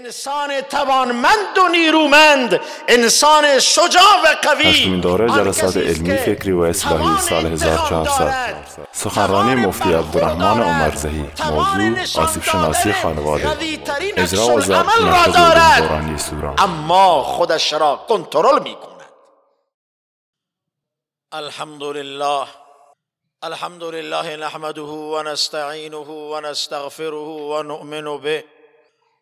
انسان توانمند و نیرومند انسان شجاع و قوی. دوره جلسات علمی فکری و اصلاحی سال 1400 سخنرانی مفتی عبدالرحمن عمرزهی موضوع آسیب شناسی خانواده. اجرا و ضبط دورانی سوران. اما خودش را کنترل می کند الحمد لله الحمد لله نحمده و نستعینه و نستغفره و نؤمن به.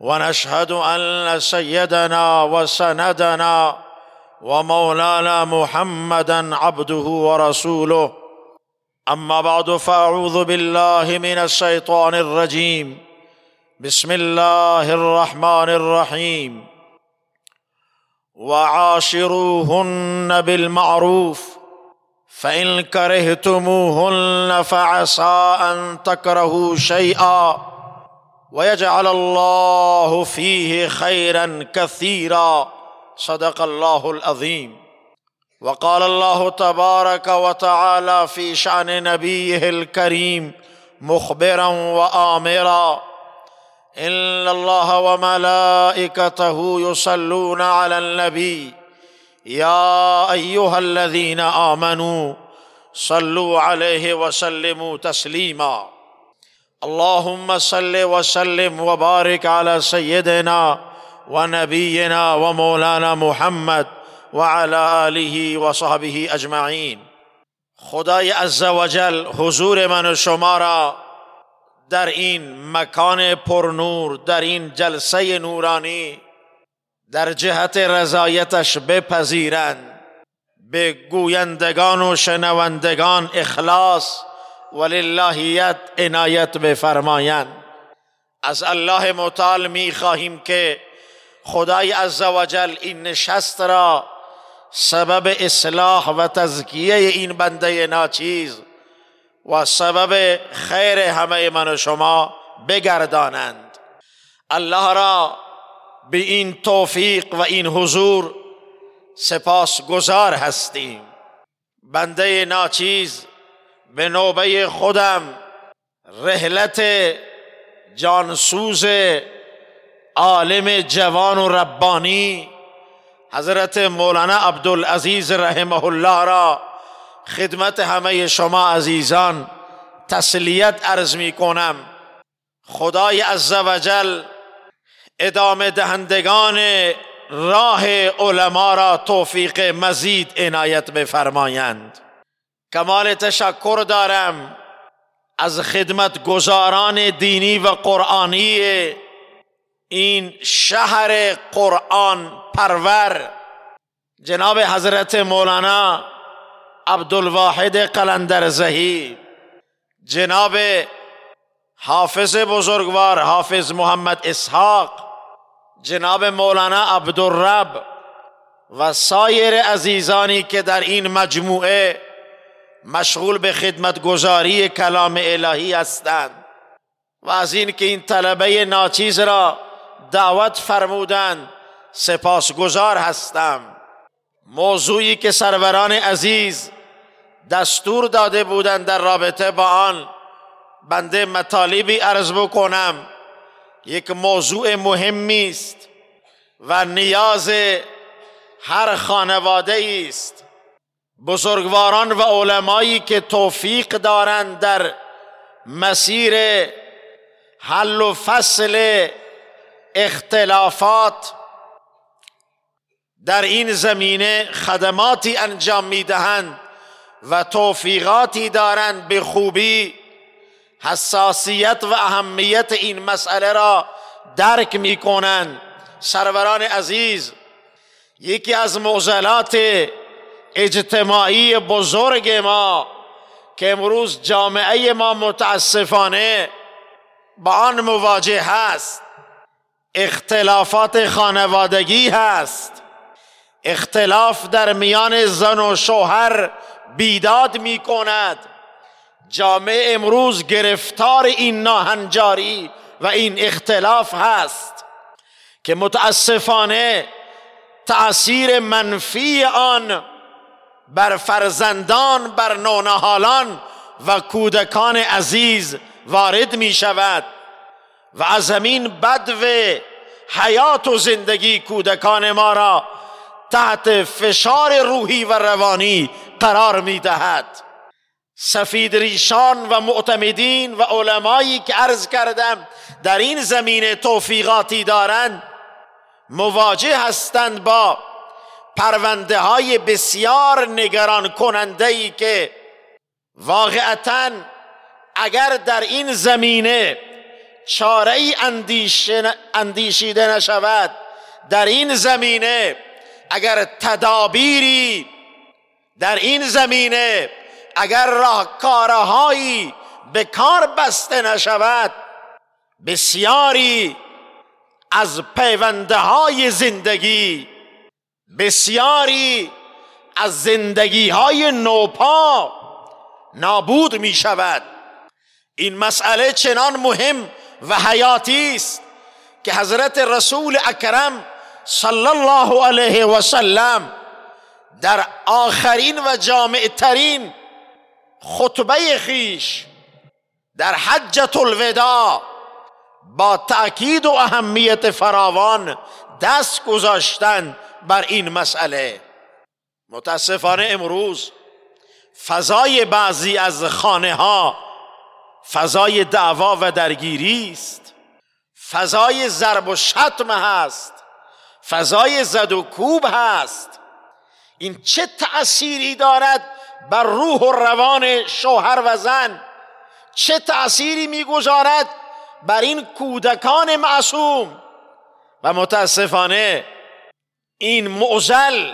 ونشهد أن سيدنا وسندنا ومولانا محمدا عبده ورسوله. أما بعد فأعوذ بالله من الشيطان الرجيم. بسم الله الرحمن الرحيم. وعاشروهن بالمعروف فإن كرهتموهن فعسى أن تكرهوا شيئا. ویجعل اللہ فیہ خیرا کثیرا صدق اللہ العظیم وقال اللہ تبارک و تعالی شان نبیہ الکریم مخبرا و آمرا ان اللہ و ملائکتہ یصلون علی النبی یا ایوہا آمنوا صلوا علیہ وسلموا تسلیما اللهم صل وسلم وبارك على سيدنا ونبينا ومولانا محمد وعلى آله وصحبه اجمعین خدای عزوجل حضور من و شما را در این مکان پرنور در این جلسه نورانی در جهت رضایتش بپذیرند به گویندگان و شنوندگان اخلاص وللهیت عنایت بفرمایند. از الله متعال می خواهیم که خدای عزوجل این نشست را سبب اصلاح و تزکیه این بنده ناچیز و سبب خیر همه من و شما بگردانند. الله را به این توفیق و این حضور سپاس گذار هستیم. بنده ناچیز به نوبه خودم رحلت جانسوز عالم جوان و ربانی حضرت مولانا عبدالعزیز رحمه الله را خدمت همه شما عزیزان تسلیت عرض می کنم. خدای عزوجل ادامه دهندگان راه علما را توفیق مزید عنایت بفرمایند. کمال تشکر دارم از خدمت گزاران دینی و قرآنی این شهر قرآن پرور. جناب حضرت مولانا عبدالواحد قلندرزهی جناب حافظ بزرگوار حافظ محمد اسحاق جناب مولانا عبدالرب و سایر عزیزانی که در این مجموعه مشغول به خدمت گذاری کلام الهی هستند و از این که این طلبه ناچیز را دعوت فرمودند سپاسگزار هستم. موضوعی که سروران عزیز دستور داده بودند در رابطه با آن بنده مطالبی عرض بکنم. یک موضوع مهمی است و نیاز هر خانواده است بزرگواران و علمایی که توفیق دارند در مسیر حل و فصل اختلافات در این زمینه خدماتی انجام می‌دهند و توفیقاتی دارند به خوبی حساسیت و اهمیت این مسئله را درک می‌کنند. سروران عزیز یکی از معضلات اجتماعی بزرگ ما که امروز جامعه ما متاسفانه با آن مواجه هست. اختلافات خانوادگی هست. اختلاف در میان زن و شوهر بیداد می کند جامعه امروز گرفتار این ناهنجاری و این اختلاف هست که متاسفانه تأثیر منفی آن بر فرزندان بر نونهالان و کودکان عزیز وارد می شود و از همین بدو حیات و زندگی کودکان ما را تحت فشار روحی و روانی قرار می دهد. سفید ریشان و معتمدین و علمایی که عرض کردم در این زمینه توفیقاتی دارند مواجه هستند با پرونده های بسیار نگران کننده ای که واقعتا اگر در این زمینه چاره ای اندیشیده نشود در این زمینه اگر تدابیری در این زمینه اگر راهکارهایی به کار بسته نشود بسیاری از پیونده های زندگی بسیاری از زندگی های نوپا نابود می شود این مسئله چنان مهم و حیاتی است که حضرت رسول اکرم صلی الله علیه و سلم در آخرین و جامع ترین خطبه خیش در حجت الوداع با تأکید و اهمیت فراوان دست گذاشتن بر این مسئله. متاسفانه امروز فضای بعضی از خانه ها فضای دعوا و درگیری است. فضای ضرب و شتم هست. فضای زد و کوب هست. این چه تأثیری دارد بر روح و روان شوهر و زن؟ چه تأثیری می‌گذارد بر این کودکان معصوم؟ و متاسفانه این معزل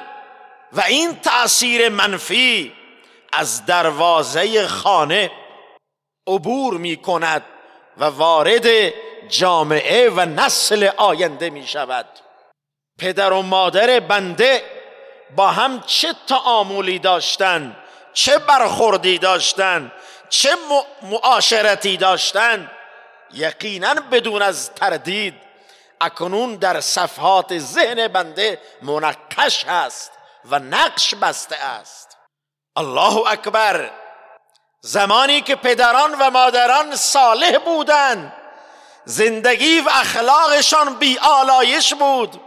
و این تأثیر منفی از دروازه خانه عبور می کند و وارد جامعه و نسل آینده می شود پدر و مادر بنده با هم چه تعاملی داشتن چه برخوردی داشتن چه معاشرتی داشتن یقینا بدون از تردید اکنون در صفحات ذهن بنده منقش است و نقش بسته است. الله اکبر. زمانی که پدران و مادران صالح بودند زندگی و اخلاقشان بی آلایش بود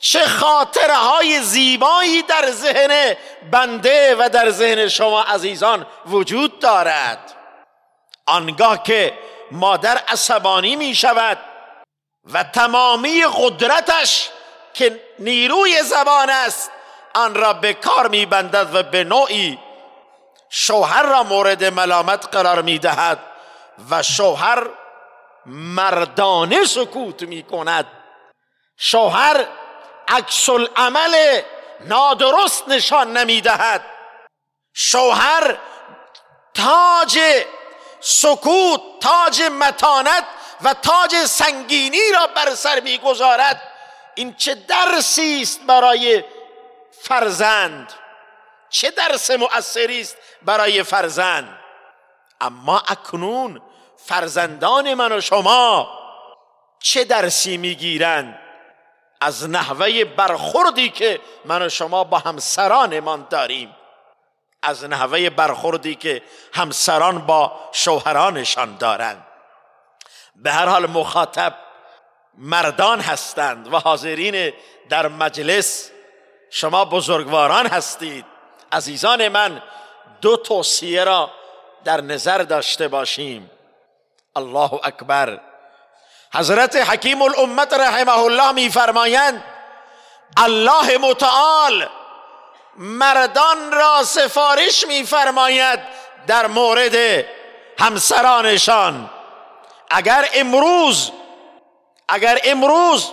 چه خاطره های زیبایی در ذهن بنده و در ذهن شما عزیزان وجود دارد. آنگاه که مادر عصبانی می شود و تمامی قدرتش که نیروی زبان است آن را به کار می بندد و به نوعی شوهر را مورد ملامت قرار می دهد و شوهر مردانه سکوت می کند شوهر عکس العمل نادرست نشان نمی دهد شوهر تاج سکوت تاج متانت و تاج سنگینی را بر سر می‌گذارد. این چه درسی است برای فرزند؟ چه درس مؤثری است برای فرزند؟ اما اکنون فرزندان من و شما چه درسی می‌گیرند؟ از نحوه برخوردی که من و شما با همسرانمان داریم. از نحوه برخوردی که همسران با شوهرانشان دارند. به هر حال مخاطب مردان هستند و حاضرین در مجلس. شما بزرگواران هستید. عزیزان من دو توصیه را در نظر داشته باشیم. الله اکبر. حضرت حکیم الامت رحمه الله میفرمایند الله متعال مردان را سفارش میفرماید در مورد همسرانشان. اگر امروز اگر امروز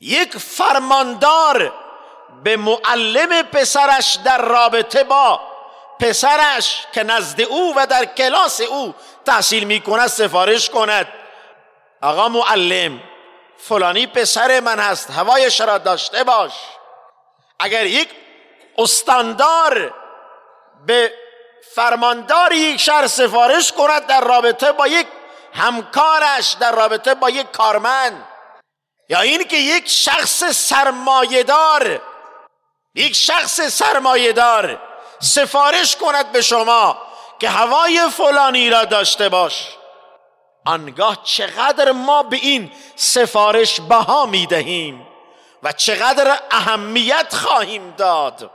یک فرماندار به معلم پسرش در رابطه با پسرش که نزد او و در کلاس او تحصیل می کند سفارش کند. آقا معلم فلانی پسر من هست هوایش را داشته باش. اگر یک استاندار به فرماندار یک شهر سفارش کند در رابطه با یک همکارش در رابطه با یک کارمند یا این که یک شخص سرمایهدار یک شخص سرمایهدار سفارش کند به شما که هوای فلانی را داشته باش. آنگاه چقدر ما به این سفارش بها می دهیم و چقدر اهمیت خواهیم داد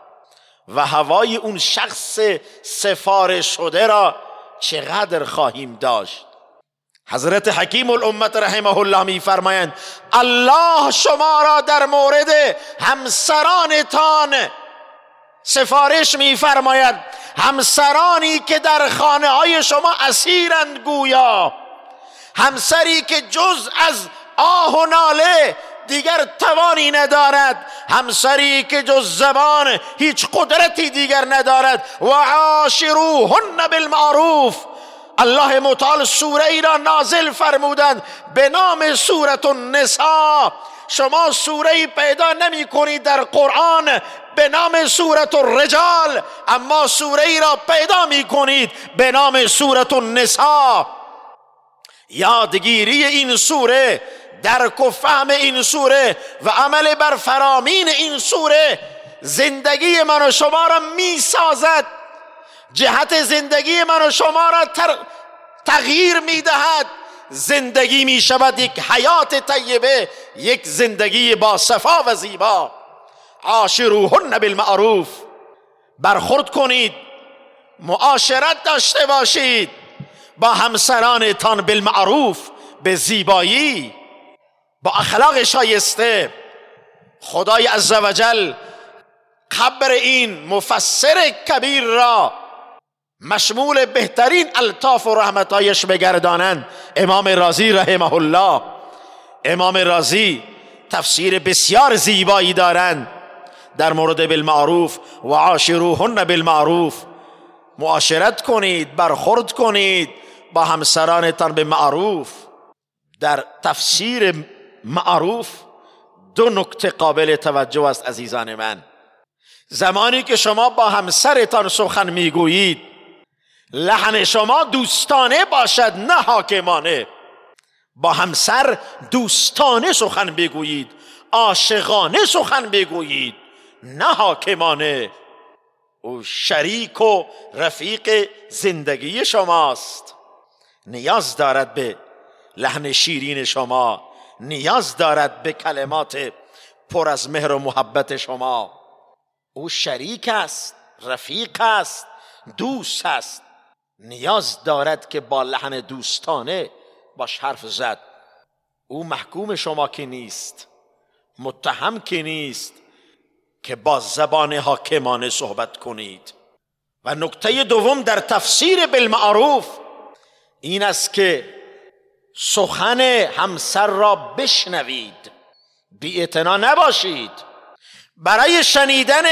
و هوای اون شخص سفارش شده را چقدر خواهیم داشت. حضرت حکیم الامت رحمه الله می فرمایند الله شما را در مورد همسرانتان سفارش می فرماید همسرانی که در خانه های شما اسیرند گویا. همسری که جز از آه و ناله دیگر توانی ندارد. همسری که جز زبان هیچ قدرتی دیگر ندارد. و عاشروهن بالمعروف. الله متعال سوره ای را نازل فرمودند به نام سورت النساء. شما سوره ای پیدا نمی کنید در قرآن به نام سورت الرجال اما سوره ای را پیدا می کنید به نام سورت النساء. یادگیری این سوره درک و فهم این سوره و عمل بر فرامین این سوره زندگی من و شما را می سازد. جهت زندگی من و شما را تغییر می دهد زندگی می شود یک حیات طیبه یک زندگی با صفا و زیبا. عاشروهن بالمعروف. برخورد کنید. معاشرت داشته باشید. با همسرانتان بالمعروف به زیبایی با اخلاق شایسته. خدای عزوجل قبر این مفسر کبیر را مشمول بهترین الطاف و رحمتایش بگردانند. امام رازی رحمه الله. امام رازی تفسیر بسیار زیبایی دارند. در مورد بالمعروف و عاشروهن بالمعروف. معاشرت کنید برخورد کنید با همسرانتان به معروف در تفسیر معروف دو نکته قابل توجه است عزیزان من. زمانی که شما با همسرتان سخن می‌گویید لحن شما دوستانه باشد نه حاکمانه. با همسر دوستانه سخن بگویید عاشقانه سخن بگویید نه حاکمانه. او شریک و رفیق زندگی شماست. نیاز دارد به لحن شیرین شما نیاز دارد به کلمات پر از مهر و محبت شما. او شریک است رفیق است دوست است. نیاز دارد که با لحن دوستانه باش حرف زد. او محکوم شما که نیست متهم که نیست که با زبان حاکمانه صحبت کنید. و نکته دوم در تفسیر بالمعروف این است که سخن همسر را بشنوید. بی نباشید. برای شنیدن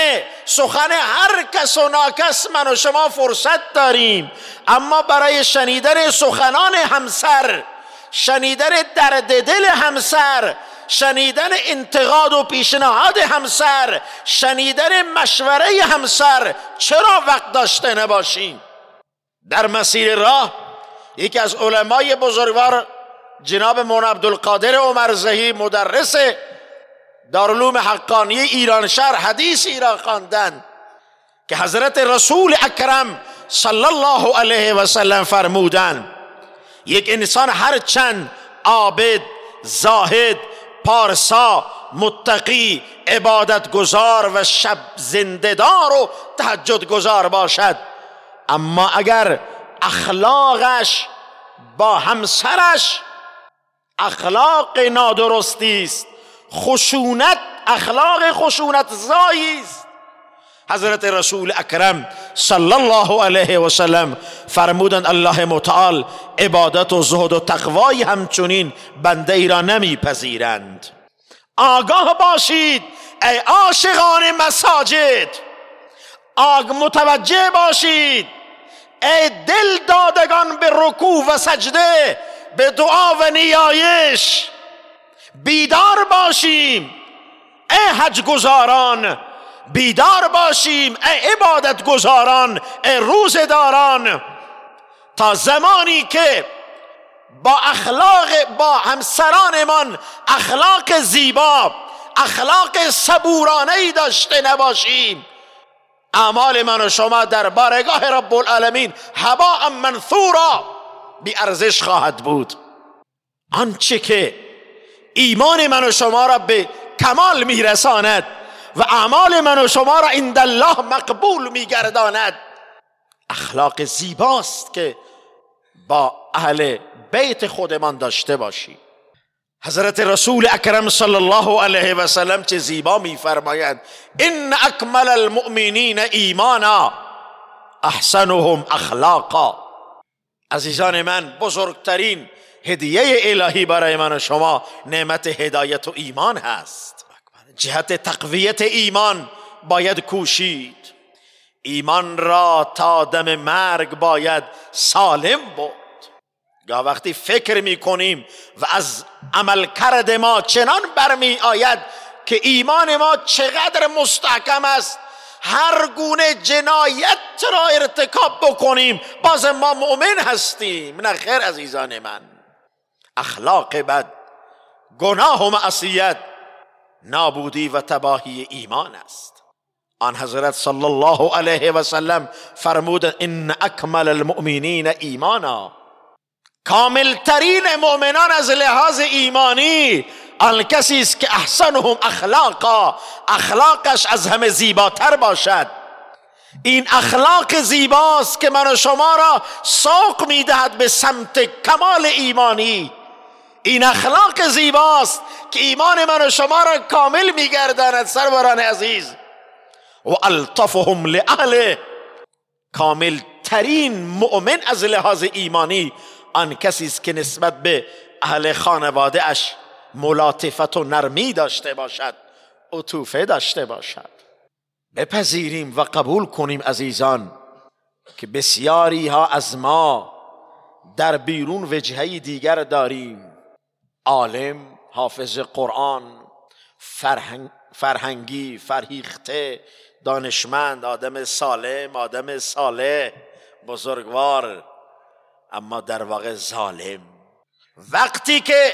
سخن هر کس و ناکس من و شما فرصت داریم. اما برای شنیدن سخنان همسر شنیدن درد دل همسر شنیدن انتقاد و پیشنهاد همسر شنیدن مشوره همسر چرا وقت داشته نباشیم؟ در مسیر راه یکی از علمای بزرگوار جناب مون عبدالقادر عمرزهی مدرس دارالعلوم حقانی ایران شهر حدیثی را خواندند که حضرت رسول اکرم صلی الله علیه و سلم فرمودند یک انسان هر چند عابد زاهد پارسا متقی عبادت گذار و شب زندهدار و تهجد گذار باشد. اما اگر اخلاقش با همسرش اخلاق نادرستی است. خشونت اخلاق خشونت زایی حضرت رسول اکرم صلی الله علیه و سلم فرمودند الله متعال عبادت و زهد و تقوای همچنین بنده ای را نمیپذیرند. آگاه باشید ای عاشقان مساجد! آگ متوجه باشید ای دل دادگان به رکوع و سجده به دعا و نیایش! بیدار باشیم ای حج گزاران بیدار باشیم ای عبادت گذاران ای روزداران. تا زمانی که با اخلاق با همسرانمان اخلاق زیبا اخلاق صبورانه ای داشته نباشیم. اعمال من و شما در بارگاه رب العالمین هوا منثورا بی ارزش خواهد بود. آنچه که ایمان من و شما را به کمال میرساند و اعمال من و شما را عند الله مقبول میگرداند. اخلاق زیباست که با اهل بیت خودمان داشته باشیم حضرت رسول اکرم صلی الله علیه و سلم چه زیبا میفرمایند. ان اکمل المؤمنین ایمانا احسنهم اخلاقا. عزیزان من بزرگترین هدیه الهی برای من و شما نعمت هدایت و ایمان هست. جهت تقویت ایمان باید کوشید. ایمان را تا دم مرگ باید سالم بود. یا وقتی فکر می کنیم و از عمل کرد ما چنان برمی آید که ایمان ما چقدر مستحکم است هر گونه جنایت را ارتکاب بکنیم باز ما مؤمن هستیم. نه خیر عزیزان من. اخلاق بد گناه و معصیت نابودی و تباهی ایمان است. آن حضرت صلی الله علیه و سلم فرمود ان اکمل المؤمنین ایمانا. کاملترین مؤمنان از لحاظ ایمانی آن کسی است که احسنهم اخلاقا اخلاقش از همه زیباتر باشد. این اخلاق زیباست که من و شما را سوق می‌دهد به سمت کمال ایمانی. این اخلاق زیباست که ایمان من و شما را کامل میگرداند سروران عزیز. و الطفهم لاهله کامل ترین مؤمن از لحاظ ایمانی آن کسی است که نسبت به اهل خانواده اش ملاطفت و نرمی داشته باشد عطوفه داشته باشد. بپذیریم و قبول کنیم عزیزان که بسیاری ها از ما در بیرون وجهه دیگر داریم. عالم حافظ قرآن فرهنگ فرهنگی فرهیخته دانشمند آدم سالم آدم صالح بزرگوار اما در واقع ظالم. وقتی که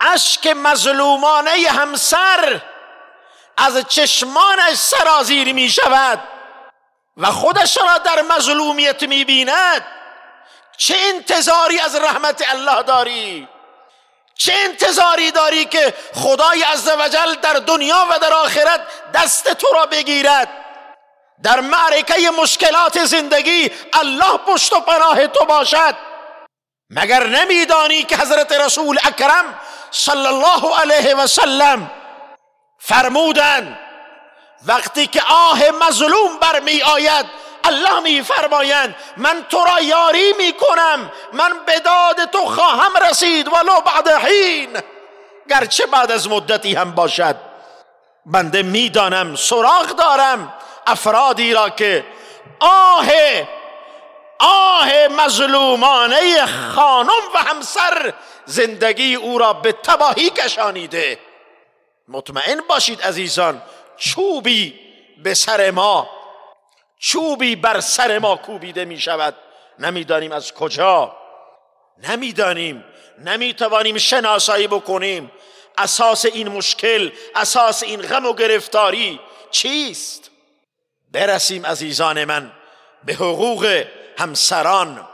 اشک مظلومانه همسر از چشمانش سرازیر می شود و خودش را در مظلومیت می بیند چه انتظاری از رحمت الله داری؟ چه انتظاری داری که خدای عزوجل در دنیا و در آخرت دست تو را بگیرد؟ در معرکه مشکلات زندگی الله پشت و پناه تو باشد. مگر نمیدانی که حضرت رسول اکرم صلی الله علیه و سلم فرمودند وقتی که آه مظلوم برمی آید الله می فرمایند من تو را یاری می کنم من به داد تو خواهم رسید ولو بعد حین. گرچه بعد از مدتی هم باشد. بنده می‌دانم سراغ دارم افرادی را که آه آه مظلومانه خانم و همسر زندگی او را به تباهی کشانیده. مطمئن باشید عزیزان چوبی به سر ما چوبی بر سر ما کوبیده می شود نمی‌دانیم از کجا. نمی‌دانیم. نمی‌توانیم شناسایی بکنیم. اساس این مشکل اساس این غم و گرفتاری چیست؟ برسیم عزیزان من به حقوق همسران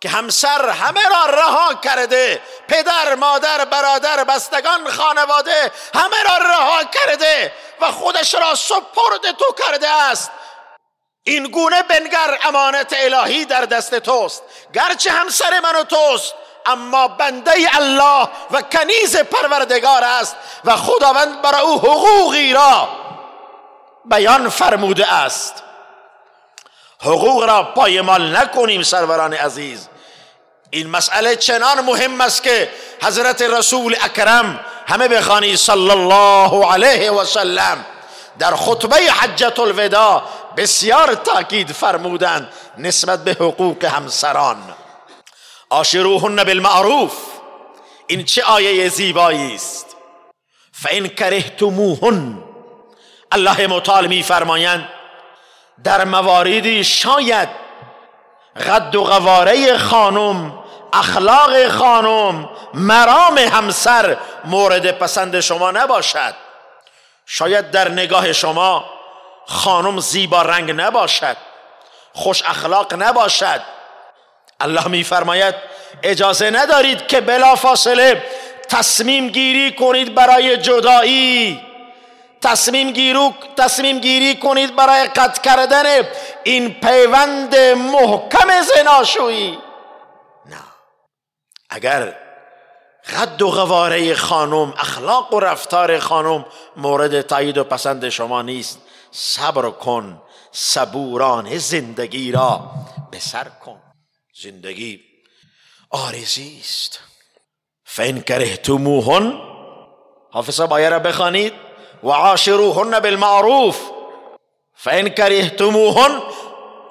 که همسر همه را رها کرده. پدر مادر برادر بستگان خانواده همه را رها کرده و خودش را سپرد تو کرده است. این گونه بنگر امانت الهی در دست توست. گرچه همسر من و توست اما بنده الله و کنیز پروردگار است و خداوند برای او حقوقی را بیان فرموده است. حقوق را پایمال نکنیم سروران عزیز. این مسئله چنان مهم است که حضرت رسول اکرم همه بخوانی صلی الله علیه و سلم در خطبه حجت الوداع بسیار تاکید فرمودند نسبت به حقوق همسران. آشروهن بالمعروف. این چه آیه زیبایی است. فان کرهتموهن. الله مطال میفرمایند در مواردی شاید قد و قواره خانم اخلاق خانم مرام همسر مورد پسند شما نباشد. شاید در نگاه شما خانم زیبا رنگ نباشد خوش اخلاق نباشد. الله میفرماید اجازه ندارید که بلا فاصله تصمیم گیری کنید برای جدایی. تصمیم, گیرو، تصمیم گیری کنید برای قطع کردن این پیوند محکم زناشویی. نه. اگر قد و غواره خانم اخلاق و رفتار خانم مورد تایید و پسند شما نیست صبر کن صبوران زندگی را به سر کن. زندگی آرزی است فین کرهتموهن حافظه بایه را بخوانید. و عاشروهن بالمعروف. فین کرهتموهن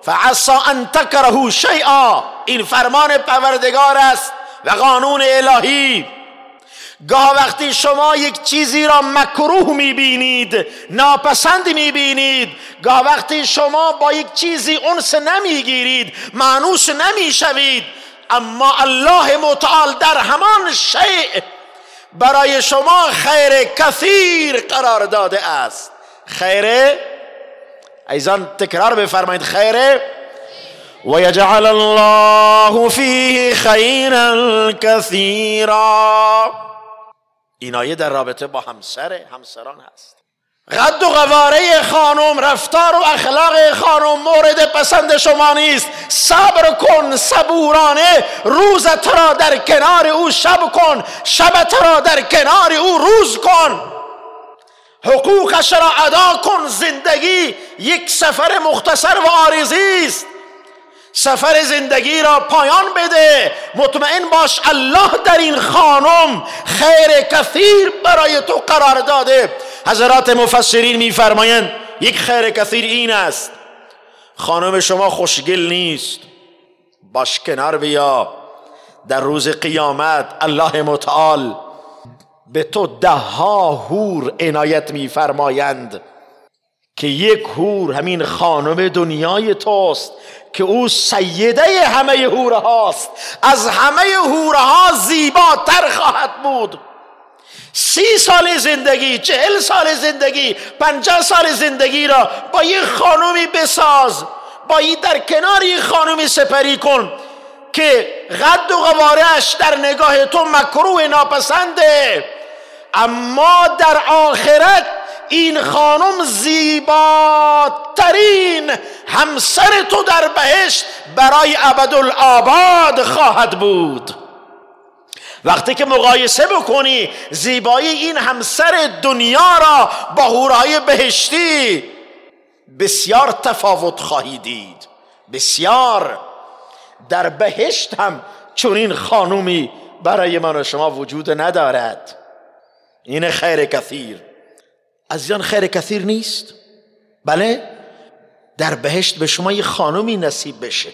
فعصا ان تکرهو شیئا. این فرمان پروردگار است و قانون الهی. گاه وقتی شما یک چیزی را مکروه می‌بینید ناپسند می‌بینید گاه وقتی شما با یک چیزی انس نمی‌گیرید معنوس نمی‌شوید اما الله متعال در همان شیء برای شما خیر کثیر قرار داده است. خیر؟ ایزان تکرار بفرمایید. خیر؟ و یجعل الله فیه خیرا کثیرا این آیه در رابطه با همسر همسران هست. قد و قواره خانم رفتار و اخلاق خانم مورد پسند شما نیست. صبر کن صبورانه روزت را در کنار او شب کن. شبت را در کنار او روز کن. حقوقش را ادا کن زندگی یک سفر مختصر و آرزی است. سفر زندگی را پایان بده. مطمئن باش الله در این خانم خیر کثیر برای تو قرار داده. حضرات مفسرین میفرمایند یک خیر کثیر این است. خانم شما خوشگل نیست. باش کنار بیا. در روز قیامت الله متعال به تو ده ها هور عنایت میفرمایند که یک هور همین خانم دنیای توست. که او سیده همه هوره هاست از همه هوره ها زیباتر خواهد بود. سی سال زندگی چهل سال زندگی پنجاه سال زندگی را با یک خانومی بساز با این در کنار یک خانومی سپری کن که غد و غوارش در نگاه تو مکروه ناپسنده. اما در آخرت این خانم زیباترین همسر تو در بهشت برای ابدالآباد خواهد بود. وقتی که مقایسه بکنی زیبایی این همسر دنیا را با هورهای بهشتی بسیار تفاوت خواهی دید. بسیار. در بهشت هم چنین خانومی برای من و شما وجود ندارد. این خیر کثیر. از این خیر کثیر نیست؟ بله. در بهشت به شما یه خانومی نصیب بشه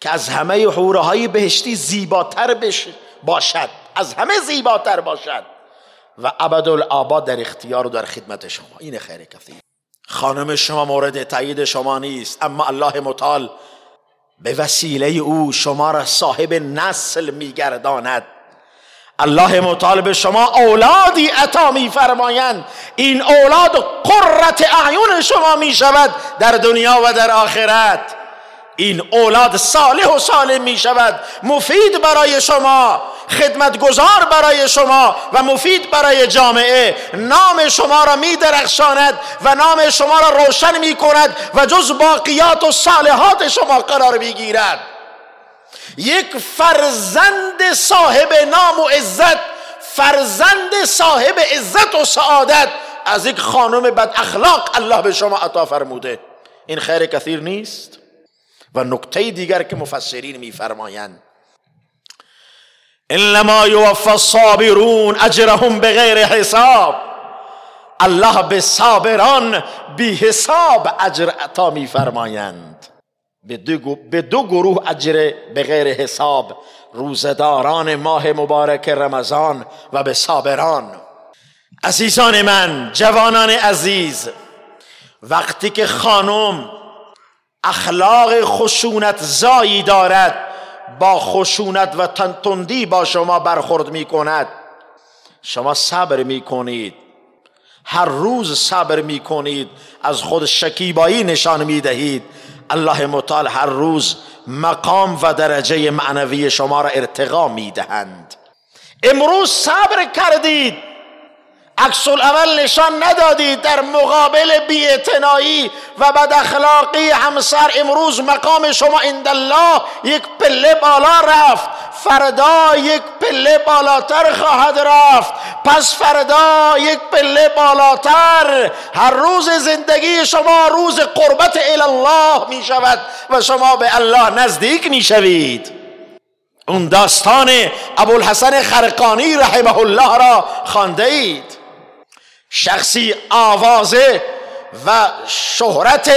که از همه حوره های بهشتی زیباتر بشه باشد. از همه زیباتر باشد. و ابدالآباد در اختیار و در خدمت شما. این خیر کثیر. خانم شما مورد تایید شما نیست اما الله متعال به وسیله او شما را صاحب نسل میگرداند. الله مطالب شما اولادی عطا میفرمایند. این اولاد قررت اعین شما می شود در دنیا و در آخرت. این اولاد صالح و سالم می شود مفید برای شما خدمتگزار برای شما و مفید برای جامعه. نام شما را می درخشاند و نام شما را روشن می کند و جز باقیات و صالحات شما قرار می گیرد یک فرزند صاحب نام و عزت فرزند صاحب عزت و سعادت از یک خانم بد اخلاق الله به شما عطا فرموده. این خیر کثیر نیست؟ و نکته دیگر که مفسرین میفرمایند. انما یوفى الصابرون اجرهم بغیر حساب. الله به صابران بی حساب اجر عطا میفرمایند. به دو, گروه اجر به غیر حساب روزداران ماه مبارک رمضان و به صابران. عزیزان من جوانان عزیز وقتی که خانم اخلاق خشونت زایی دارد با خشونت و تندی با شما برخورد می کند شما صبر می کنید هر روز صبر می کنید از خود شکیبایی نشان می دهید الله متعال هر روز مقام و درجه معنوی شما را ارتقا می دهند امروز صبر کردید. عکس اول نشان ندادید در مقابل بیاعتنایی و بد اخلاقی همسر امروز مقام شما عند الله یک پله بالا رفت. فردا یک پله بالاتر خواهد رفت. پس فردا یک پله بالاتر. هر روز زندگی شما روز قربت الله می شود و شما به الله نزدیک می شوید اون داستان ابوالحسن خرقانی رحمه الله را خانده اید شخصی آوازه و شهرت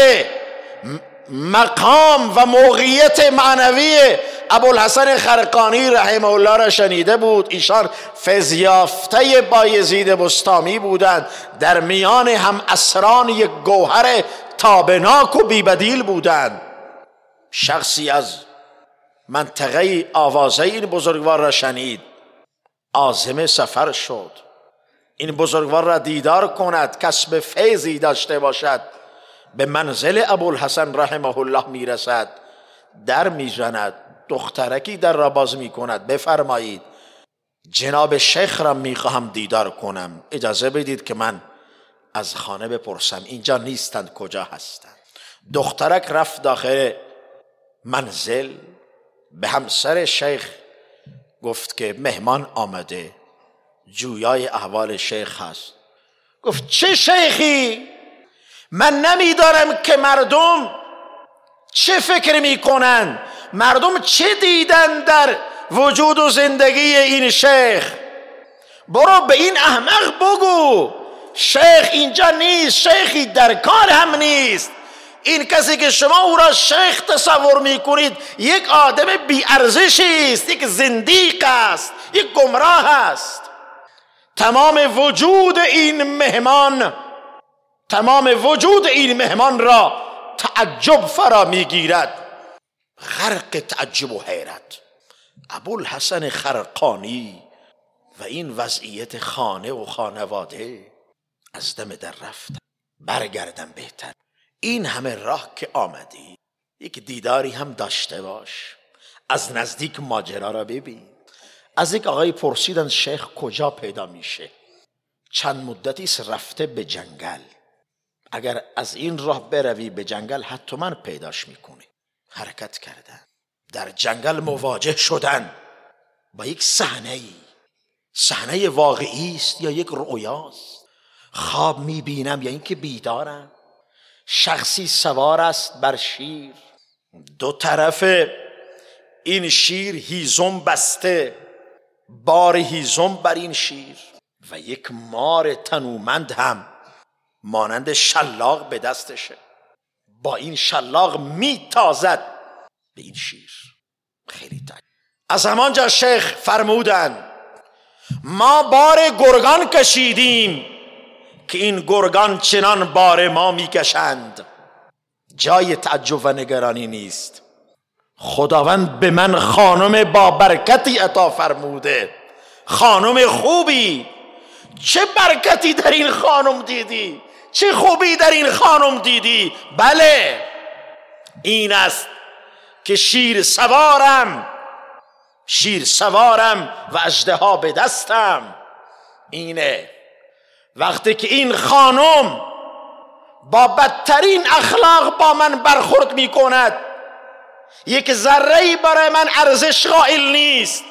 مقام و موقعیت معنوی ابوالحسن خرقانی رحمه الله را شنیده بود. ایشان فزیافته بایزید بستامی بودند. در میان هم اسران یک گوهر تابناک و بیبدیل بودند. شخصی از منطقه آوازه این بزرگوار را شنید. آزم سفر شد. این بزرگوار را دیدار کند کسب فیضی داشته باشد. به منزل ابوالحسن رحمه الله می‌رسد. در می‌زند. دخترکی در را باز می‌کند. بفرمایید. جناب شیخ را می‌خواهم دیدار کنم. اجازه بدید که من از خانه بپرسم. اینجا نیستند کجا هستند؟ دخترک رفت داخل منزل. به همسر شیخ گفت که مهمان آمده. جویای احوال شیخ هست. گفت چه شیخی؟ من نمیدارم که مردم چه فکر می‌کنن. مردم چه دیدن در وجود و زندگی این شیخ؟ برو به این احمق بگو. شیخ اینجا نیست شیخی در کار هم نیست. این کسی که شما او را شیخ تصور می‌کنید یک آدم بیارزشی است یک زندیق است یک گمراه است. تمام وجود این مهمان تمام وجود این مهمان را تعجب فرا می‌گیرد. غرق تعجب و حیرت. ابوالحسن خرقانی و این وضعیت خانه و خانواده از دم در رفت. برگردم بهتر. این همه راه که آمدی یک دیداری هم داشته باش. از نزدیک ماجرا را ببین. از یک آقای پرسیدن شیخ کجا پیدا میشه؟ چند مدتی رفته به جنگل. اگر از این راه بروی به جنگل حتما پیداش می‌کنی. حرکت کردن. در جنگل مواجه شدن. با یک صحنه ای صحنه واقعی است یا یک رؤیاست؟ خواب می‌بینم یا اینکه بیدارم؟ شخصی سوار است بر شیر. دو طرف این شیر هیزم بسته. بار هیزم بر این شیر و یک مار تنومند هم مانند شلاق به دستشه. با این شلاق میتازد به این شیر. خیلی تک از همانجا شیخ فرمودن ما بار گرگان کشیدیم که این گرگان چنان بار ما می‌کشند. جای تعجب و نگرانی نیست. خداوند به من خانم با برکتی عطا فرموده. خانم خوبی. چه برکتی در این خانم دیدی؟ چه خوبی در این خانم دیدی؟ بله این است که شیر سوارم شیر سوارم و اجده به دستم. اینه. وقتی که این خانم با بدترین اخلاق با من برخورد می کند یک ذره برای من ارزش قائل نیست.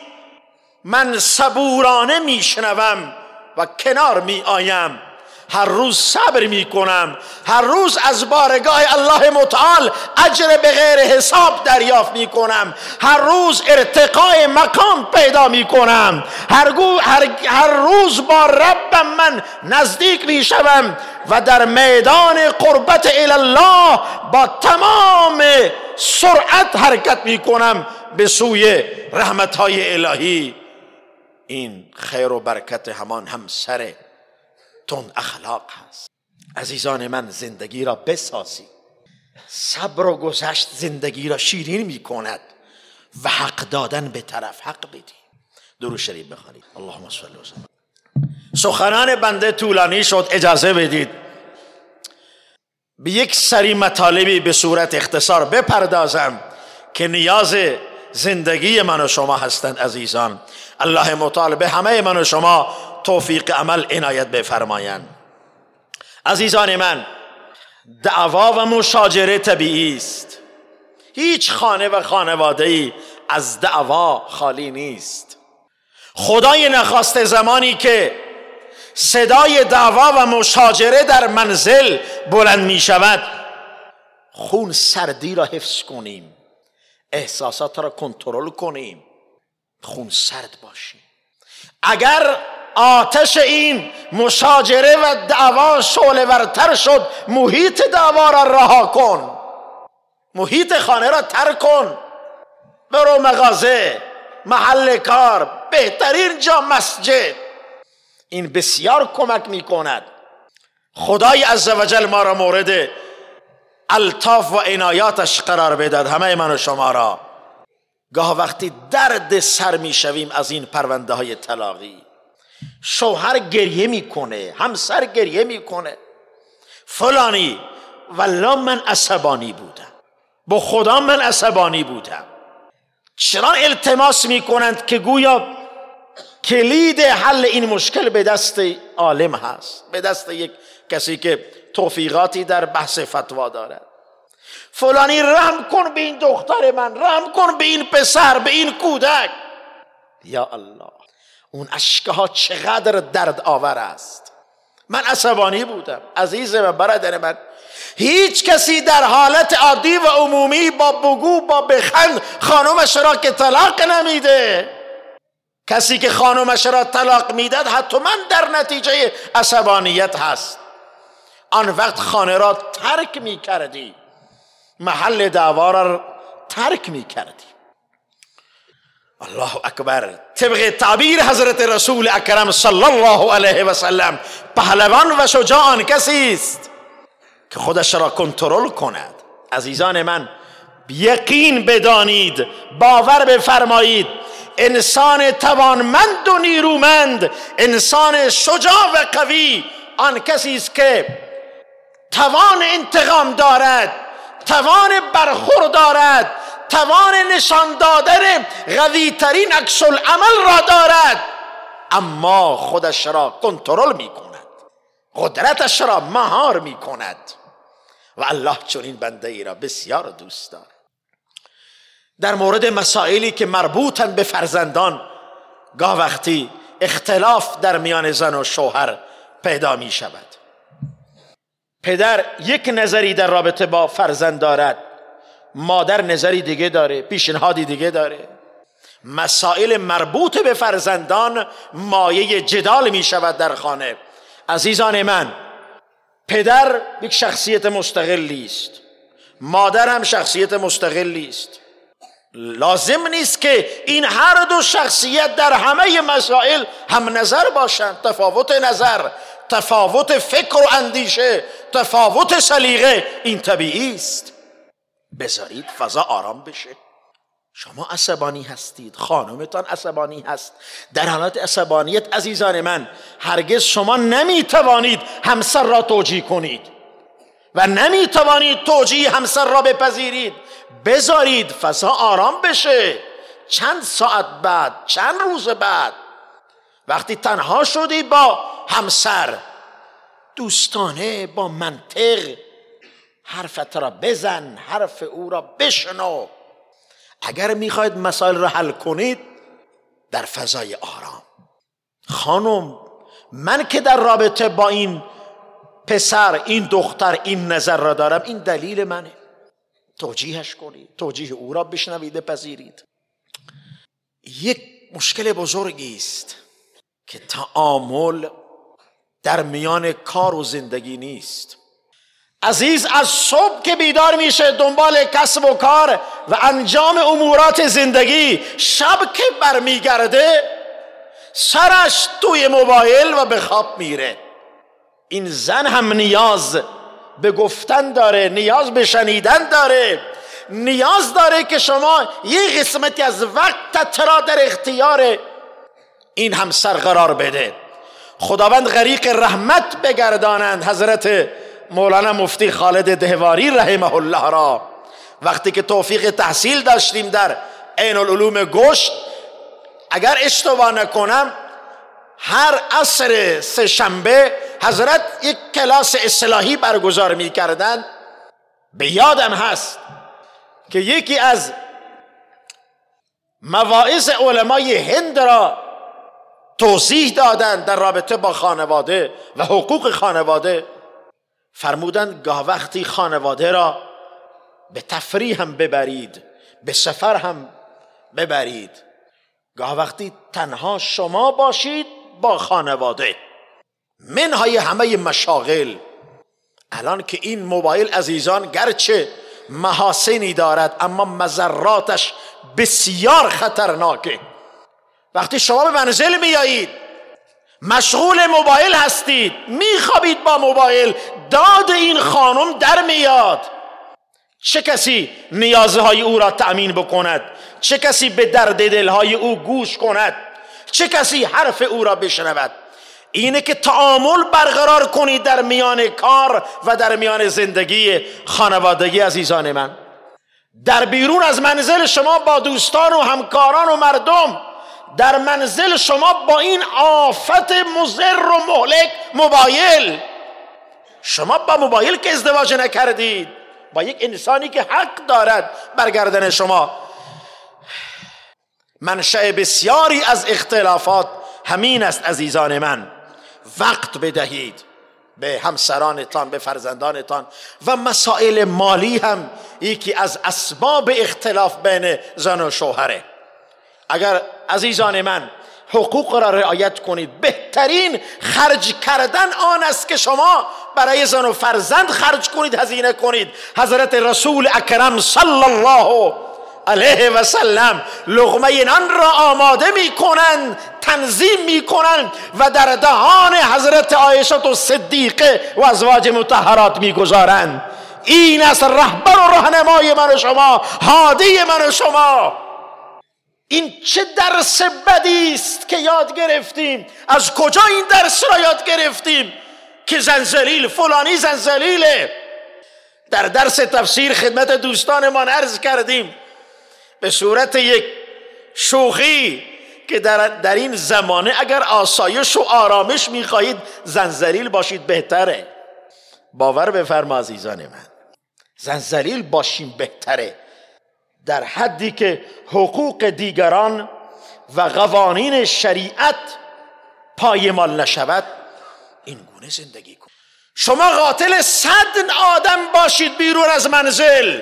من صبورانه میشنوم و کنار می آیم هر روز صبر می کنم هر روز از بارگاه الله متعال اجر به غیر حساب دریافت می کنم هر روز ارتقای مقام پیدا می کنم هر, هر, هر روز با ربم من نزدیک می شوم و در میدان قربت الله با تمام سرعت حرکت می کنم به سوی رحمت های الهی. این خیر و برکت همان همسر تند اخلاق هست. عزیزان من زندگی را بسازی. صبر و گذشت زندگی را شیرین می کند و حق دادن به طرف حق بدی. درو شریف بخوانید. اللهم صل وسلم سخنان بنده طولانی شد اجازه بدید. به یک سری مطالبی به صورت اختصار بپردازم که نیاز زندگی من و شما هستند عزیزان. الله مطالب به همه من و شما توفیق عمل عنایت بفرمایند. عزیزان من دعوا و مشاجره طبیعی است. هیچ خانه و خانواده ای از دعوا خالی نیست. خدای نخواست زمانی که صدای دعوا و مشاجره در منزل بلند می شود خون سردی را حفظ کنیم احساسات را کنترل کنیم خون سرد باشیم. اگر آتش این مشاجره و دعوا شعله ورتر شد. محیط دعوا را رها کن. محیط خانه را تر کن. برو مغازه محل کار بهترین جا مسجد. این بسیار کمک می کند خدای عزوجل ما را مورد الطاف و عنایاتش قرار بدهد همه من و شما را. گاه وقتی درد سر می‌شویم از این پرونده های طلاقی. شوهر گریه می‌کنه همسر گریه می‌کنه. فلانی ولا من عصبانی بودم. با خدا من عصبانی بودم. چرا التماس می‌کنند که گویا کلید حل این مشکل به دست عالم هست؟ به دست یک کسی که توفیقاتی در بحث فتوا دارد فلانی رحم کن به این دختر من رحم کن به این پسر به این کودک. یا الله. اون اشکه چقدر درد آور است. من عصبانی بودم. عزیز و برادر من هیچ کسی در حالت عادی و عمومی با بگو با بخند خانمش را که طلاق نمیده. کسی که خانمش را طلاق می‌داد حتما در نتیجه عصبانیت هست. آن وقت خانه را ترک می‌کردی. محل دعوا را ترک می‌کردی. الله اکبر طبق تعبیر حضرت رسول اکرم صلی الله علیه و سلم پهلوان و شجاع کسی است که خودش را کنترل کند عزیزان من یقین بدانید باور بفرمایید انسان توانمند و نیرومند انسان شجاع و قوی آن کسی است که توان انتقام دارد توان برخور دارد توان نشان دادن قوی ترین عکس عمل را دارد. اما خودش را کنترل می کند قدرتش را مهار می کند و الله چنین بنده ای را بسیار دوست دارد. در مورد مسائلی که مربوطن به فرزندان گاه وقتی اختلاف در میان زن و شوهر پیدا می شود پدر یک نظری در رابطه با فرزند دارد. مادر نظری دیگه داره پیشنهادی دیگه داره. مسائل مربوط به فرزندان مایه جدال می شود در خانه. عزیزان من پدر یک شخصیت مستقلی است. مادر هم شخصیت مستقلی است. لازم نیست که این هر دو شخصیت در همه مسائل هم نظر باشند. تفاوت نظر تفاوت فکر و اندیشه تفاوت سلیقه این طبیعی است. بذارید فضا آرام بشه. شما عصبانی هستید خانمتان عصبانی هست. در حالت عصبانیت عزیزان من هرگز شما نمی‌توانید همسر را توجیه کنید و نمی‌توانید توجیه همسر را بپذیرید. بذارید فضا آرام بشه. چند ساعت بعد چند روز بعد وقتی تنها شدی با همسر دوستانه با منطق حرفت را بزن حرف او را بشنو. اگر می‌خواید مسائل را حل کنید در فضای آرام. خانم من که در رابطه با این پسر این دختر این نظر را دارم این دلیل منه. توجیهش کنید توجیه او را بشنوید پذیرید یک مشکل بزرگی است که تعامل در میان کار و زندگی نیست. عزیز از صبح که بیدار میشه دنبال کسب و کار و انجام امورات زندگی شب که برمیگرده سرش توی موبایل و به خواب میره. این زن هم نیاز به گفتن داره نیاز به شنیدن داره نیاز داره که شما یه قسمتی از وقت را در اختیار این همسر قرار بده. خداوند غریق رحمت بگردانند حضرت مولانا مفتی خالد دهواری رحمه الله را. وقتی که توفیق تحصیل داشتیم در عین العلوم گشت اگر اشتباه نکنم هر عصر سه شنبه حضرت یک کلاس اصلاحی برگزار می کردن به یادم هست که یکی از مواعظ علمای هند را توضیح دادن در رابطه با خانواده و حقوق خانواده. فرمودند گاه وقتی خانواده را به تفریح هم ببرید به سفر هم ببرید گاه وقتی تنها شما باشید با خانواده. منهای همه مشاغل. الان که این موبایل عزیزان گرچه محاسنی دارد اما مذراتش بسیار خطرناکه. وقتی شما به منزل میایید مشغول موبایل هستید. میخوابید با موبایل. داد این خانم در میاد. چه کسی نیازهای او را تأمین بکند؟ چه کسی به درد دلهای او گوش کند؟ چه کسی حرف او را بشنود؟ اینه که تعامل برقرار کنید در میان کار و در میان زندگی خانوادگی عزیزان من. در بیرون از منزل شما با دوستان و همکاران و مردم در منزل شما با این آفت مزر و مهلک موبایل. شما با موبایل که ازدواج نکردید با یک انسانی که حق دارد برگردن شما. منشأ بسیاری از اختلافات همین است عزیزان من. وقت بدهید به همسرانتان به فرزندانتان و مسائل مالی هم یکی از اسباب اختلاف بین زن و شوهره. اگر عزیزان من حقوق را رعایت کنید بهترین خرج کردن آن است که شما برای زن و فرزند خرج کنید هزینه کنید. حضرت رسول اکرم صلی الله علیه و سلم لغمه نان را آماده می کنند تنظیم می کنند و در دهان حضرت عایشه و صدیقه و ازواج متحرات می گذارند این است رهبر و راهنمای من و شما هادی من و شما. این چه درس بدی است که یاد گرفتیم؟ از کجا این درس را یاد گرفتیم؟ که زنزلیل فلانی زنزلیله. در درس تفسیر خدمت دوستانمان عرض کردیم به صورت یک شوخی که در, در این زمانه اگر آسایش و آرامش می‌خواهید زنزلیل باشید بهتره. باور بفرما عزیزان من زنزلیل باشیم بهتره. در حدی که حقوق دیگران و قوانین شریعت پایمال نشود این گونه زندگی کن. شما قاتل صد آدم باشید بیرون از منزل.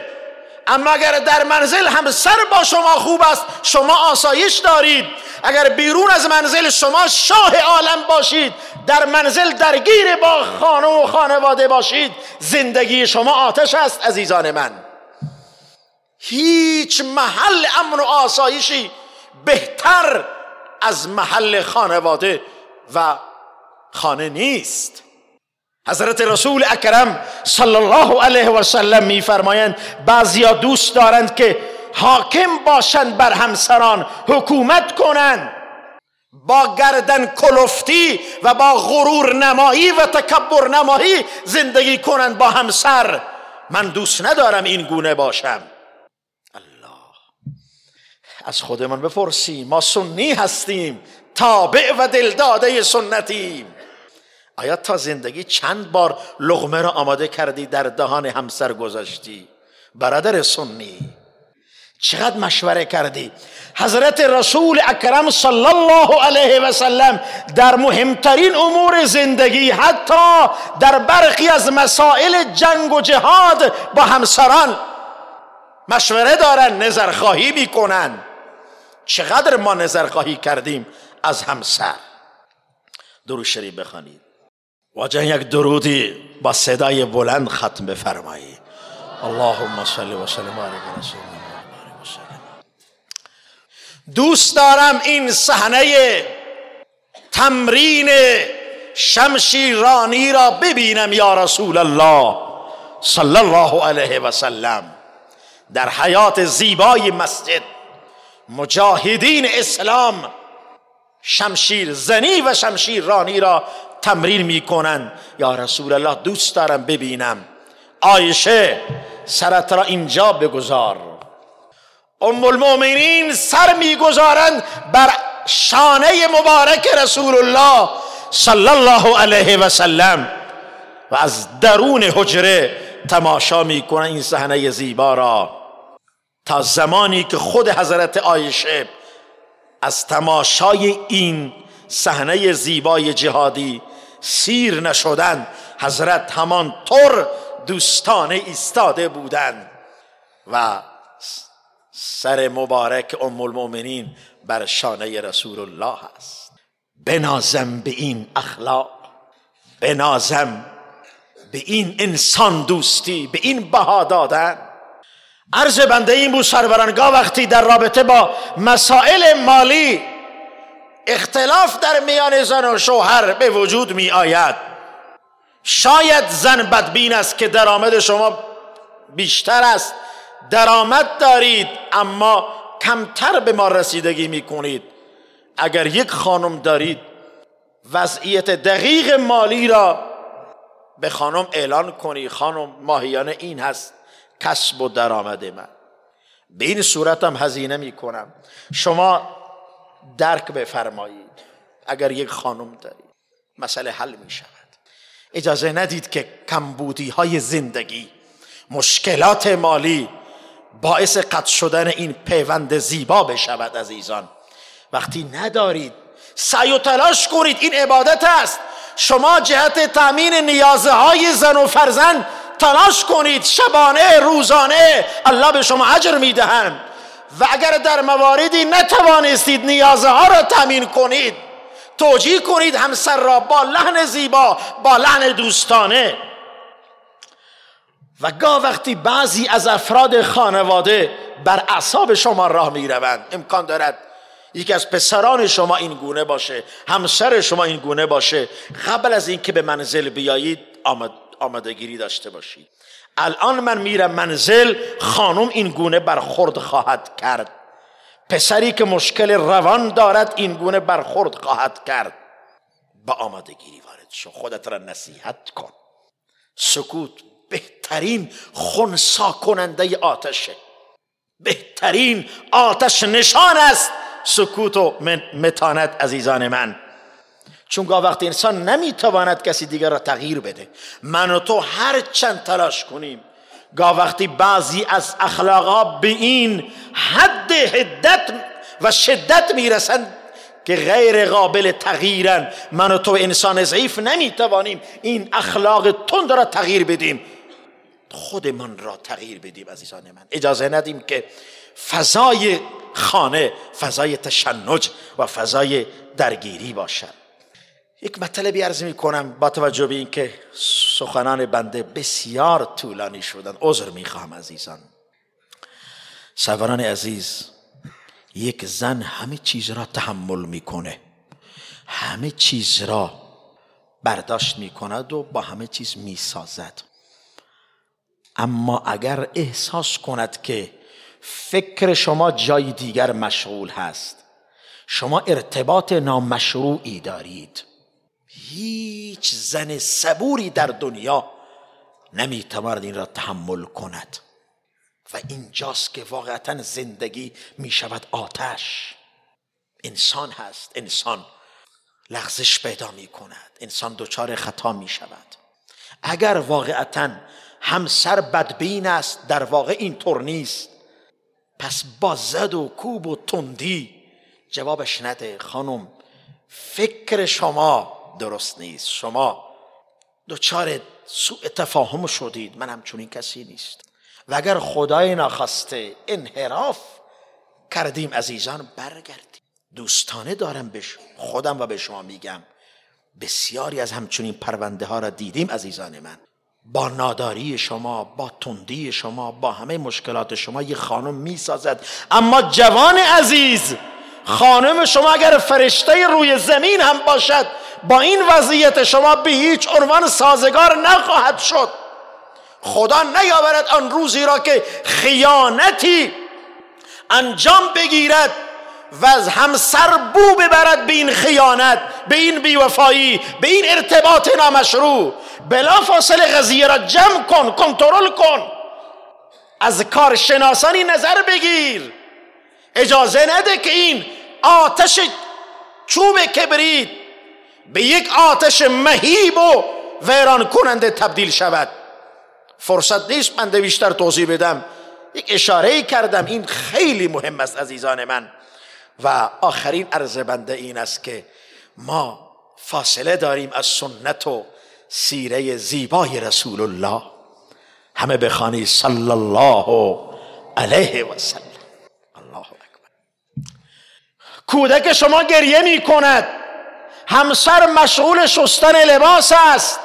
اما اگر در منزل هم سر با شما خوب است شما آسایش دارید. اگر بیرون از منزل شما شاه عالم باشید در منزل درگیر با خانه و خانواده باشید زندگی شما آتش است عزیزان من. هیچ محل امن و آسایشی بهتر از محل خانواده و خانه نیست. حضرت رسول اکرم صلی الله علیه و سلم میفرمایند بعضیا دوست دارند که حاکم باشند بر همسران حکومت کنند با گردن کلفتی و با غرور نمایی و تکبر نمایی زندگی کنند با همسر. من دوست ندارم این گونه باشم. از خودمان بپرسیم. ما سنی هستیم. تابع و دلداده سنتیم. آیا تا زندگی چند بار لغمه را آماده کردی در دهان همسر گذاشتی؟ برادر سنی چقدر مشوره کردی؟ حضرت رسول اکرم صلی الله علیه و سلم در مهمترین امور زندگی حتی در برخی از مسائل جنگ و جهاد با همسران مشوره دارن نظرخواهی می‌کنن. چقدر ما نظرخواهی کردیم از همسر درود شریف بخوانید. واجه یک درودی با صدای بلند ختم بفرمایید اللهم صل و سلم علی رسول دوست دارم این صحنه تمرین شمشیرانی را ببینم یا رسول الله صلی الله علیه و سلم. در حیات زیبای مسجد مجاهدین اسلام شمشیر زنی و شمشیر رانی را تمرین می‌کنند. یا رسول الله دوست دارم ببینم. آیشه سرت را اینجا بگذار. ام المؤمنین سر می‌گذارند بر شانه مبارک رسول الله صلی الله علیه و سلم. و از درون حجره تماشا می‌کنن این صحنه زیبا را. تا زمانی که خود حضرت آیشه از تماشای این صحنه زیبای جهادی سیر نشدند حضرت همان طور دوستانه ایستاده بودند و سر مبارک ام المؤمنین بر شانه رسول الله است. بنازم به این اخلاق بنازم به این انسان دوستی به این بها دادن. عرض بنده این بود وقتی در رابطه با مسائل مالی اختلاف در میان زن و شوهر به وجود می آید. شاید زن بدبین است که درآمد شما بیشتر است. درآمد دارید اما کمتر به ما رسیدگی می کنید. اگر یک خانم دارید وضعیت دقیق مالی را به خانم اعلان کنی. خانم ماهیانه این هست. کسب و درآمد من. به این صورت هم هزینه می کنم. شما درک بفرمایید اگر یک خانم دارید. مسئله حل می شود. اجازه ندید که کمبودی های زندگی مشکلات مالی باعث قطع شدن این پیوند زیبا بشود عزیزان. وقتی ندارید سعی و تلاش کنید. این عبادت است. شما جهت تامین نیازه های زن و فرزند تلاش کنید شبانه روزانه الله به شما اجر می‌دهند. و اگر در مواردی نتوانستید نیازه ها را تامین کنید توجیه کنید همسر را با لحن زیبا با لحن دوستانه. و گاه وقتی بعضی از افراد خانواده بر اعصاب شما راه می روند امکان دارد یکی از پسران شما این گونه باشه همسر شما این گونه باشه قبل از اینکه به منزل بیایید آمد. آمدگیری داشته باشید الان من میرم منزل خانم این گونه برخورد خواهد کرد. پسری که مشکل روان دارد این گونه برخورد خواهد کرد. با آمدگیری وارد شو. خودت را نصیحت کن. سکوت بهترین خونسا کننده آتشه. بهترین آتش نشان است. سکوت و متانت عزیزان من. چون گاه وقتی انسان نمی‌تواند کسی دیگر را تغییر بده. من و تو هر چند تلاش کنیم. گاه وقتی بعضی از اخلاقا به این حد حدت و شدت می‌رسند که غیر قابل تغییرن. من و تو انسان ضعیف نمی‌توانیم این اخلاق تند را تغییر بدیم. خودمان را تغییر بدیم عزیزان من. اجازه ندیم که فضای خانه فضای تشنج و فضای درگیری باشد. یک مطلبی عرض می کنم با توجه به اینکه سخنان بنده بسیار طولانی شدن. عذر می خواهم عزیزان. سواران عزیز یک زن همه چیز را تحمل می‌کنه. همه چیز را برداشت می کند و با همه چیز می سازد اما اگر احساس کند که فکر شما جای دیگر مشغول هست شما ارتباط نامشروعی دارید. هیچ زن صبوری در دنیا نمی‌تواند این را تحمل کند. و اینجاست که واقعا زندگی می شود آتش. انسان هست انسان لغزش پیدا می کند انسان دچار خطا می شود اگر واقعتا همسر بدبین است در واقع اینطور نیست. پس با زد و کوب و تندی جوابش نده. خانم فکر شما درست نیست. شما دچار سوء تفاهم شدید. من همچون کسی نیست. و اگر خدای ناخواسته انحراف کردیم عزیزان برگردیم. دوستانه دارم به خودم و به شما میگم بسیاری از همچنین پرونده ها را دیدیم عزیزان من. با ناداری شما با تندی شما با همه مشکلات شما یه خانم می‌سازد. اما جوان عزیز خانم شما اگر فرشته روی زمین هم باشد با این وضعیت شما به هیچ عنوان سازگار نخواهد شد. خدا نیاورد آن روزی را که خیانتی انجام بگیرد و از همسر بو ببرد به این خیانت به این بیوفایی به این ارتباط نامشروع. بلا فاصله قضیه را جمع کن کنترل کن. از کارشناسانی نظر بگیر. اجازه نده که این آتش چوب کبرید به یک آتش مهیب و ویران کننده تبدیل شود. فرصت نیست من بیشتر توضیح بدم. یک اشاره کردم. این خیلی مهم است عزیزان من. و آخرین عرض بنده این است که ما فاصله داریم از سنت و سیره زیبای رسول الله. همه بخوانی صلی الله علیه و سلم الله اکبر کودک شما گریه می کند همسر مشغول شستن لباس است.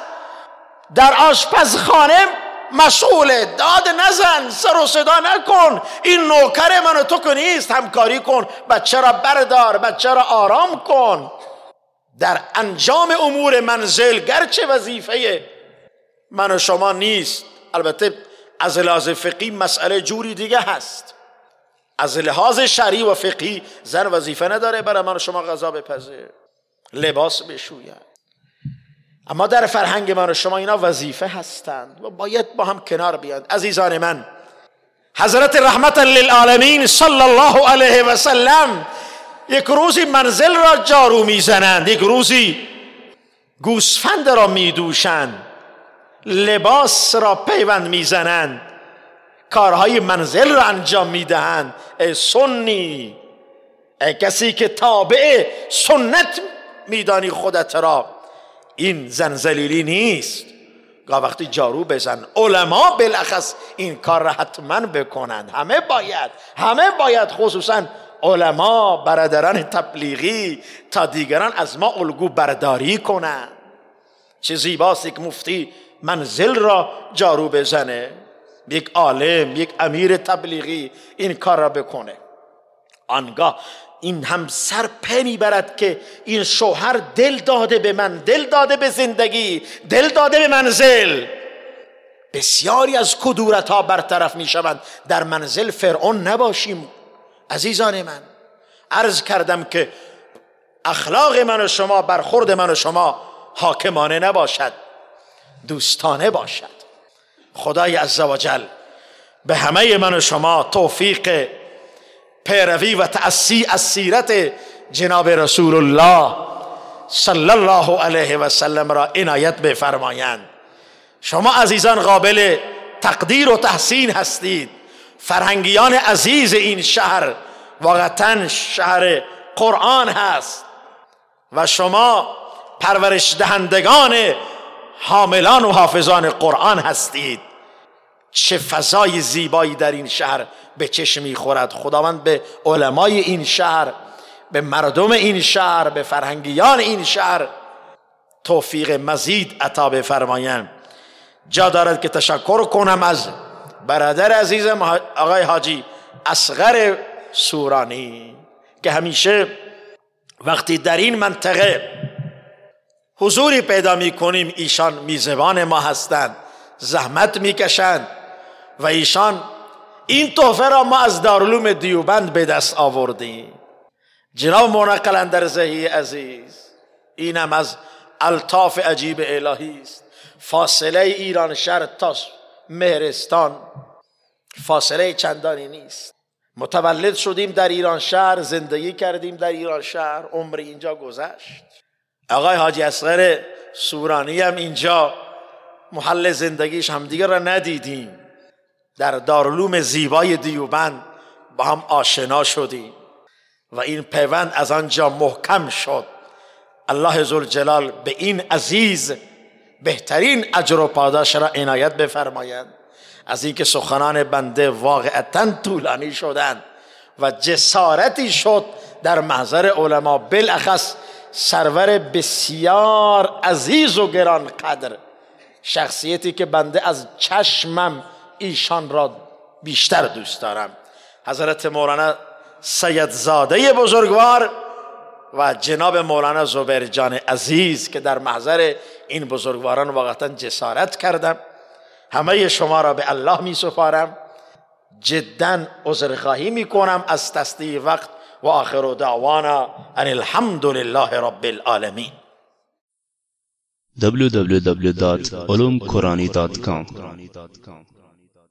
در آشپزخانه مسئول داد نزن سر و صدا نکن. این نوکر من و تو که نیست همکاری کن. بچه را بردار بچه را آرام کن. در انجام امور منزل گرچه وظیفه من و شما نیست. البته از لحاظ فقی مسئله جوری دیگه هست. از لحاظ شرعی و فقی زن وظیفه نداره برای من و شما غذا بپزه. لباس بشوید. اما در فرهنگ من و شما اینا وظیفه هستند و باید با هم کنار بیاد عزیزان من حضرت رحمت للعالمین صلی الله علیه و سلم یک روزی منزل را جارو می‌زنند یک روزی گوسفند را میدوشند لباس را پیوند می‌زنند. کارهای منزل را انجام می‌دهند. ای سنی ای کسی که تابع سنت میدانی خودت را. این زنزلیلی نیست. گاه وقتی جارو بزن علما بالاخص این کار را حتما بکنند. همه باید همه باید خصوصا علما برادران تبلیغی تا دیگران از ما الگو برداری کنند. چه زیباست یک مفتی منزل را جارو بزنه. یک عالم یک امیر تبلیغی این کار را بکنه. آنگاه این هم سر پی برد که این شوهر دل داده به من دل داده به زندگی دل داده به منزل. بسیاری از کدورت ها برطرف می شوند در منزل فرعون نباشیم. عزیزان من عرض کردم که اخلاق من و شما برخورد من و شما حاکمانه نباشد. دوستانه باشد. خدای عزوجل به همه من و شما توفیق پیروی و تأسی از سیرت جناب رسول الله صلی الله علیه و سلم را عنایت بفرمایند. شما عزیزان قابل تقدیر و تحسین هستید. فرهنگیان عزیز این شهر واقعا شهر قرآن هست. و شما پرورش دهندگان حاملان و حافظان قرآن هستید. چه فضای زیبایی در این شهر به چشم می‌خورد. خداوند به علمای این شهر به مردم این شهر به فرهنگیان این شهر توفیق مزید عطا بفرمایند جا دارد که تشکر کنم از برادر عزیزم آقای حاجی اصغر سورانی که همیشه وقتی در این منطقه حضوری پیدا می کنیم ایشان میزبان ما هستند زحمت می‌کشند و ایشان این تحفه را ما از دارالعلوم دیوبند به دست آوردیم. جناب مولانا قلندر زهی عزیز اینم از الطاف عجیب الهی است. فاصله ایران شهر تا مهرستان فاصله چندانی نیست. متولد شدیم در ایران شهر زندگی کردیم در ایران شهر عمر اینجا گذشت. آقای حاجی اصغر سورانی هم اینجا محل زندگیش همدیگه را ندیدیم. در دارلوم زیبای دیوبند با هم آشنا شدیم و این پیوند از آنجا محکم شد. الله زلجلال به این عزیز بهترین اجر و پاداش را عنایت بفرماید. از اینکه سخنان بنده واقعتا طولانی شدند و جسارتی شد در محضر علما بالاخص سرور بسیار عزیز و گران قدر. شخصیتی که بنده از چشمم ایشان را بیشتر دوست دارم. حضرت مولانا سید زاده بزرگوار و جناب مولانا زبیر جان عزیز که در محضر این بزرگواران واقعا جسارت کردم. همه شما را به الله می سفارم جدا عذرخواهی می کنم از تستی وقت و آخر دعوانا أن الحمد لله رب العالمین www.ulumqurani.com